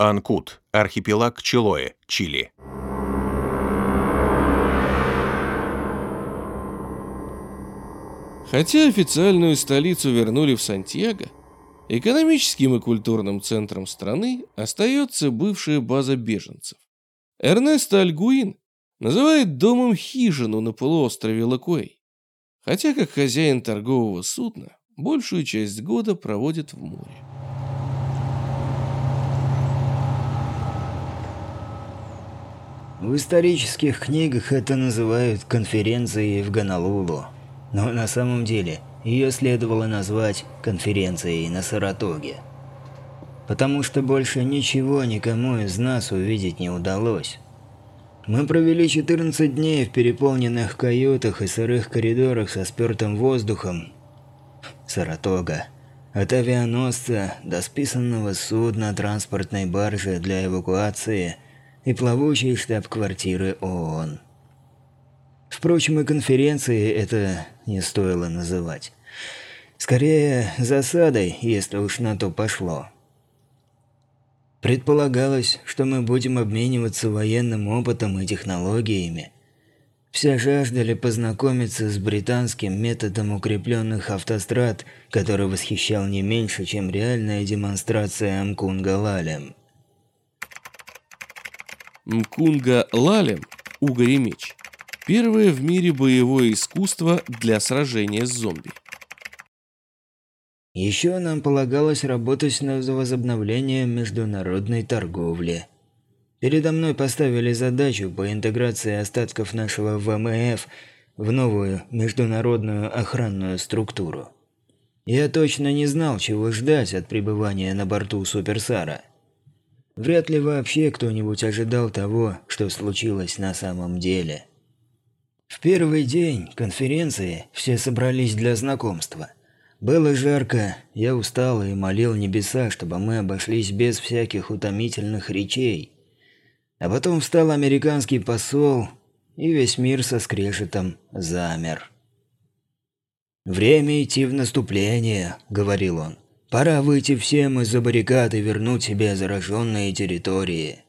Анкут, архипелаг Чилоэ, Чили. Хотя официальную столицу вернули в Сантьяго, экономическим и культурным центром страны остается бывшая база беженцев. Эрнесто Альгуин называет домом хижину на полуострове Лакуэй, хотя как хозяин торгового судна большую часть года проводит в море. В исторических книгах это называют конференцией в Гонолулу. Но на самом деле ее следовало назвать конференцией на Саратоге. Потому что больше ничего никому из нас увидеть не удалось. Мы провели 14 дней в переполненных каютах и сырых коридорах со спертым воздухом. Саратога. От авианосца до списанного судна транспортной баржи для эвакуации и плавучей штаб-квартиры ООН. Впрочем, и конференции это не стоило называть. Скорее, засадой, если уж на то пошло. Предполагалось, что мы будем обмениваться военным опытом и технологиями. Все жаждали познакомиться с британским методом укрепленных автострад, который восхищал не меньше, чем реальная демонстрация Мкунга Лалем. Мкунга Лалем – угорь и меч. Первое в мире боевое искусство для сражения с зомби. Еще нам полагалось работать над возобновлением международной торговли. Передо мной поставили задачу по интеграции остатков нашего ВМФ в новую международную охранную структуру. Я точно не знал, чего ждать от пребывания на борту Суперсара. Вряд ли вообще кто-нибудь ожидал того, что случилось на самом деле. В первый день конференции все собрались для знакомства – было жарко, я устал и молил небеса, чтобы мы обошлись без всяких утомительных речей. А потом встал американский посол, и весь мир со скрежетом замер. «Время идти в наступление», — говорил он. «Пора выйти всем из-за баррикад и вернуть себе зараженные территории».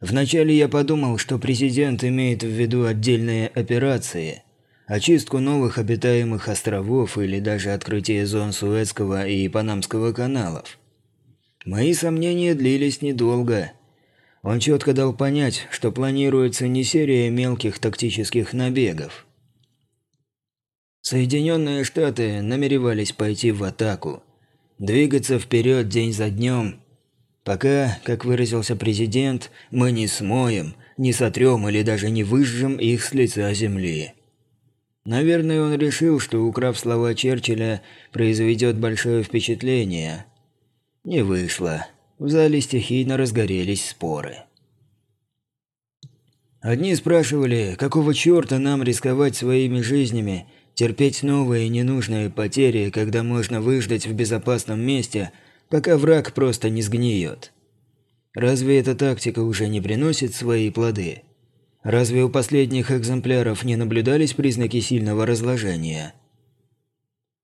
Вначале я подумал, что президент имеет в виду отдельные операции – очистку новых обитаемых островов или даже открытие зон Суэцкого и Панамского каналов. Мои сомнения длились недолго. Он четко дал понять, что планируется не серия мелких тактических набегов. Соединенные Штаты намеревались пойти в атаку, двигаться вперед день за днем, пока, как выразился президент, мы не смоем, не сотрем или даже не выжжем их с лица земли. Наверное, он решил, что, украв слова Черчилля, произведет большое впечатление. Не вышло. В зале стихийно разгорелись споры. Одни спрашивали, какого черта нам рисковать своими жизнями, терпеть новые ненужные потери, когда можно выждать в безопасном месте, пока враг просто не сгниет. Разве эта тактика уже не приносит свои плоды? Разве у последних экземпляров не наблюдались признаки сильного разложения?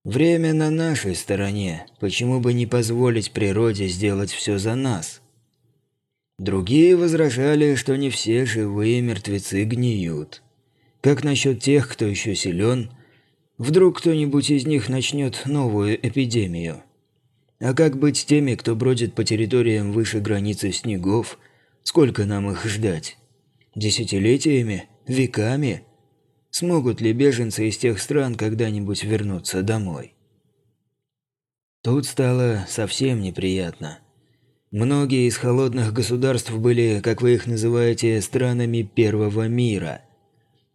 Время на нашей стороне, почему бы не позволить природе сделать все за нас? Другие возражали, что не все живые мертвецы гниют. Как насчет тех, кто еще силен? Вдруг кто-нибудь из них начнет новую эпидемию? А как быть с теми, кто бродит по территориям выше границы снегов? Сколько нам их ждать? Десятилетиями? Веками? Смогут ли беженцы из тех стран когда-нибудь вернуться домой? Тут стало совсем неприятно. Многие из холодных государств были, как вы их называете, странами первого мира.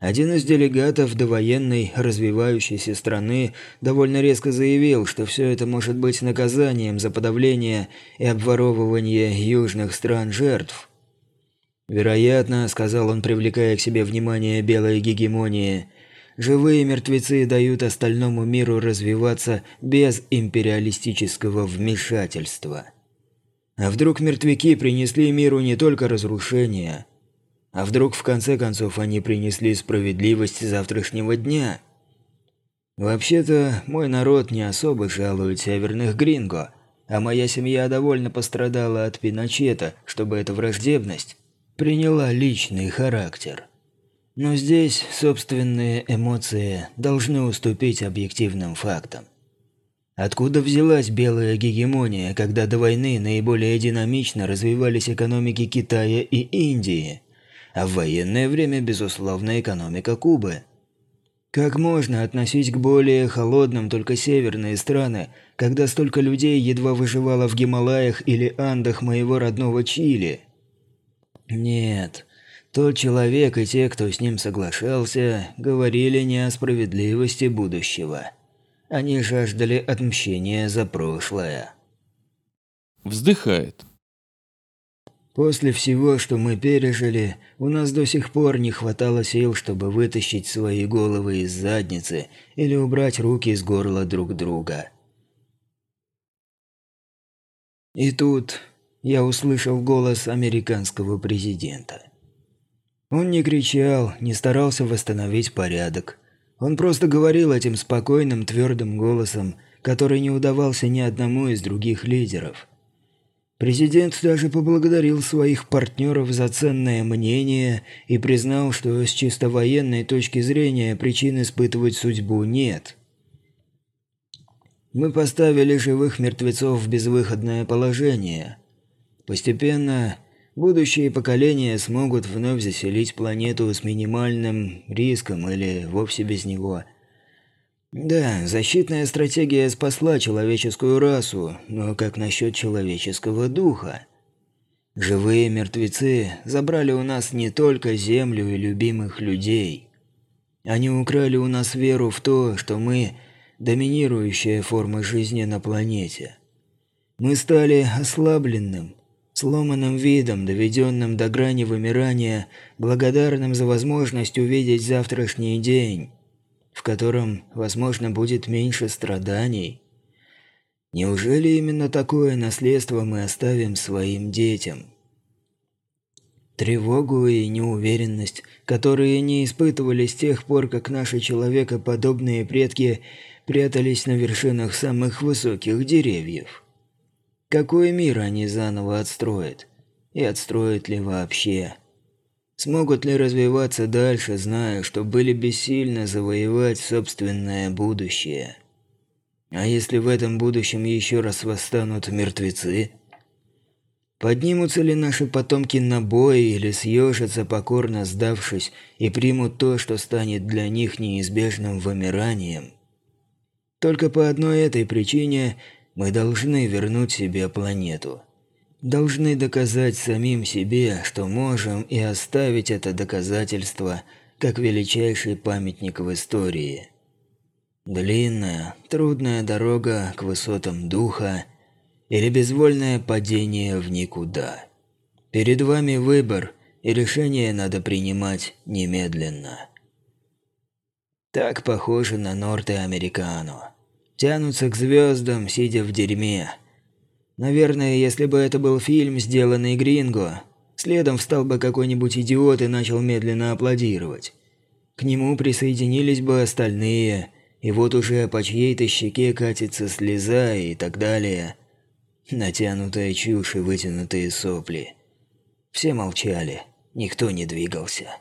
Один из делегатов довоенной развивающейся страны довольно резко заявил, что все это может быть наказанием за подавление и обворовывание южных стран жертв. «Вероятно», — сказал он, привлекая к себе внимание белой гегемонии, «живые мертвецы дают остальному миру развиваться без империалистического вмешательства». А вдруг мертвяки принесли миру не только разрушение, а вдруг в конце концов они принесли справедливость завтрашнего дня? Вообще-то, мой народ не особо жалует северных гринго. а моя семья довольно пострадала от Пиночета, чтобы эта враждебность приняла личный характер. Но здесь собственные эмоции должны уступить объективным фактам. Откуда взялась белая гегемония, когда до войны наиболее динамично развивались экономики Китая и Индии, а в военное время, безусловно, экономика Кубы? Как можно относить к более холодным только северные страны, когда столько людей едва выживало в Гималаях или Андах моего родного Чили? Нет, тот человек и те, кто с ним соглашался, говорили не о справедливости будущего. Они жаждали отмщения за прошлое. Вздыхает. После всего, что мы пережили, у нас до сих пор не хватало сил, чтобы вытащить свои головы из задницы или убрать руки из горла друг друга. И тут я услышал голос американского президента. Он не кричал, не старался восстановить порядок. Он просто говорил этим спокойным, твердым голосом, который не удавался ни одному из других лидеров. Президент даже поблагодарил своих партнеров за ценное мнение и признал, что с чисто военной точки зрения причин испытывать судьбу нет. Мы поставили живых мертвецов в безвыходное положение. Постепенно будущие поколения смогут вновь заселить планету с минимальным риском или вовсе без него – да, защитная стратегия спасла человеческую расу, но как насчет человеческого духа? Живые мертвецы забрали у нас не только землю и любимых людей. Они украли у нас веру в то, что мы – доминирующая форма жизни на планете. Мы стали ослабленным, сломанным видом, доведенным до грани вымирания, благодарным за возможность увидеть завтрашний день в котором, возможно, будет меньше страданий. Неужели именно такое наследство мы оставим своим детям? Тревогу и неуверенность, которые не испытывали с тех пор, как наши человекоподобные предки прятались на вершинах самых высоких деревьев. Какой мир они заново отстроят? И отстроят ли вообще? Смогут ли развиваться дальше, зная, что были бессильны завоевать собственное будущее? А если в этом будущем еще раз восстанут мертвецы? Поднимутся ли наши потомки на бой или съежатся, покорно сдавшись, и примут то, что станет для них неизбежным вымиранием? Только по одной этой причине мы должны вернуть себе планету должны доказать самим себе, что можем и оставить это доказательство как величайший памятник в истории. Длинная, трудная дорога к высотам духа или безвольное падение в никуда. Перед вами выбор, и решение надо принимать немедленно. Так похоже на Норте Американо. Тянутся к звездам, сидя в дерьме – Наверное, если бы это был фильм, сделанный Гринго, следом встал бы какой-нибудь идиот и начал медленно аплодировать. К нему присоединились бы остальные, и вот уже по чьей-то щеке катится слеза и так далее. Натянутая чушь и вытянутые сопли. Все молчали, никто не двигался.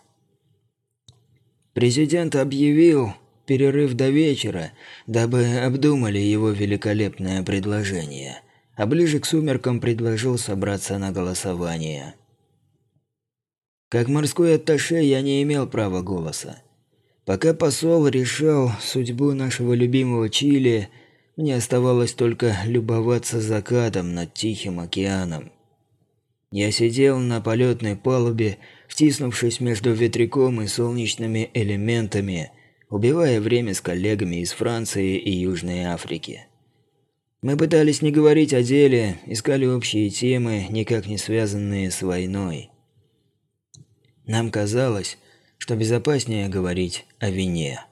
Президент объявил перерыв до вечера, дабы обдумали его великолепное предложение – а ближе к сумеркам предложил собраться на голосование. Как морской атташе я не имел права голоса. Пока посол решал судьбу нашего любимого Чили, мне оставалось только любоваться закатом над Тихим океаном. Я сидел на полетной палубе, втиснувшись между ветряком и солнечными элементами, убивая время с коллегами из Франции и Южной Африки. Мы пытались не говорить о деле, искали общие темы, никак не связанные с войной. Нам казалось, что безопаснее говорить о вине.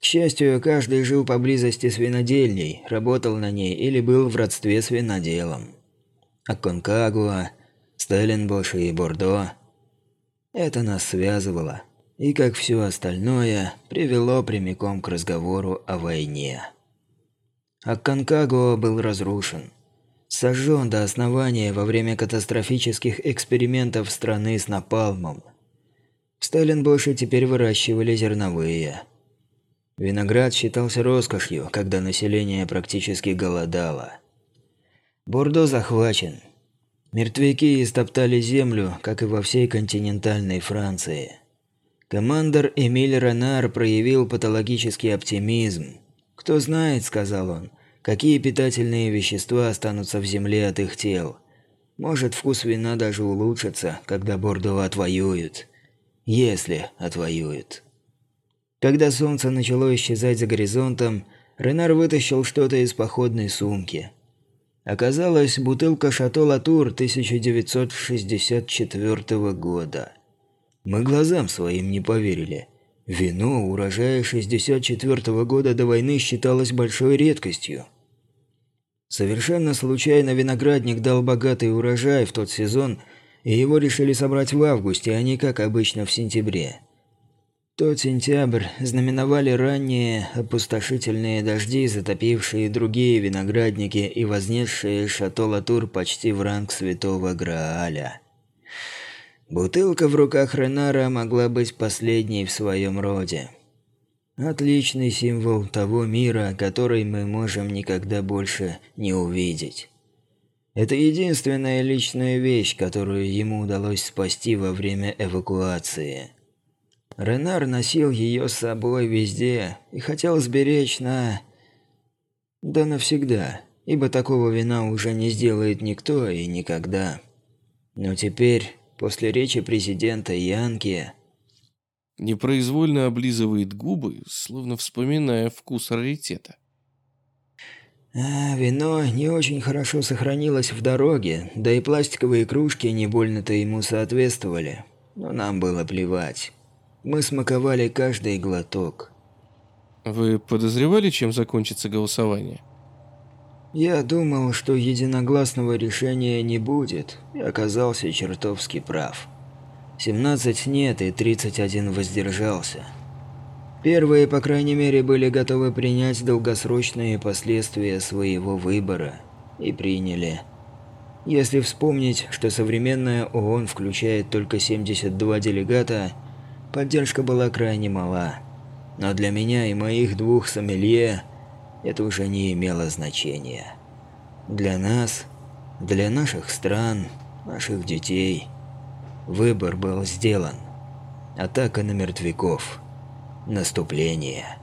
К счастью, каждый жил поблизости с винодельней, работал на ней или был в родстве с виноделом. Аконкагуа, Стелленбош и Бордо – это нас связывало, и, как все остальное, привело прямиком к разговору о войне. Акканкаго был разрушен. Сожжен до основания во время катастрофических экспериментов страны с напалмом. В Сталинбоше теперь выращивали зерновые. Виноград считался роскошью, когда население практически голодало. Бордо захвачен. Мертвяки истоптали землю, как и во всей континентальной Франции. Командор Эмиль Ренар проявил патологический оптимизм. «Кто знает», — сказал он, — «какие питательные вещества останутся в земле от их тел. Может, вкус вина даже улучшится, когда Бордо отвоюют. Если отвоюют». Когда солнце начало исчезать за горизонтом, Ренар вытащил что-то из походной сумки. Оказалось, бутылка «Шато Латур» 1964 года. Мы глазам своим не поверили. Вино урожая 64 года до войны считалось большой редкостью. Совершенно случайно виноградник дал богатый урожай в тот сезон, и его решили собрать в августе, а не как обычно в сентябре. Тот сентябрь знаменовали ранние опустошительные дожди, затопившие другие виноградники и вознесшие шато почти в ранг святого Грааля. Бутылка в руках Ренара могла быть последней в своем роде. Отличный символ того мира, который мы можем никогда больше не увидеть. Это единственная личная вещь, которую ему удалось спасти во время эвакуации – Ренар носил ее с собой везде и хотел сберечь на... Да навсегда, ибо такого вина уже не сделает никто и никогда. Но теперь, после речи президента Янки... Непроизвольно облизывает губы, словно вспоминая вкус раритета. А, вино не очень хорошо сохранилось в дороге, да и пластиковые кружки не больно-то ему соответствовали. Но нам было плевать. Мы смаковали каждый глоток. Вы подозревали, чем закончится голосование? Я думал, что единогласного решения не будет, и оказался чертовски прав. 17 нет и 31 воздержался. Первые, по крайней мере, были готовы принять долгосрочные последствия своего выбора. И приняли. Если вспомнить, что современная ООН включает только 72 делегата – Поддержка была крайне мала. Но для меня и моих двух сомелье это уже не имело значения. Для нас, для наших стран, наших детей, выбор был сделан. Атака на мертвяков. Наступление.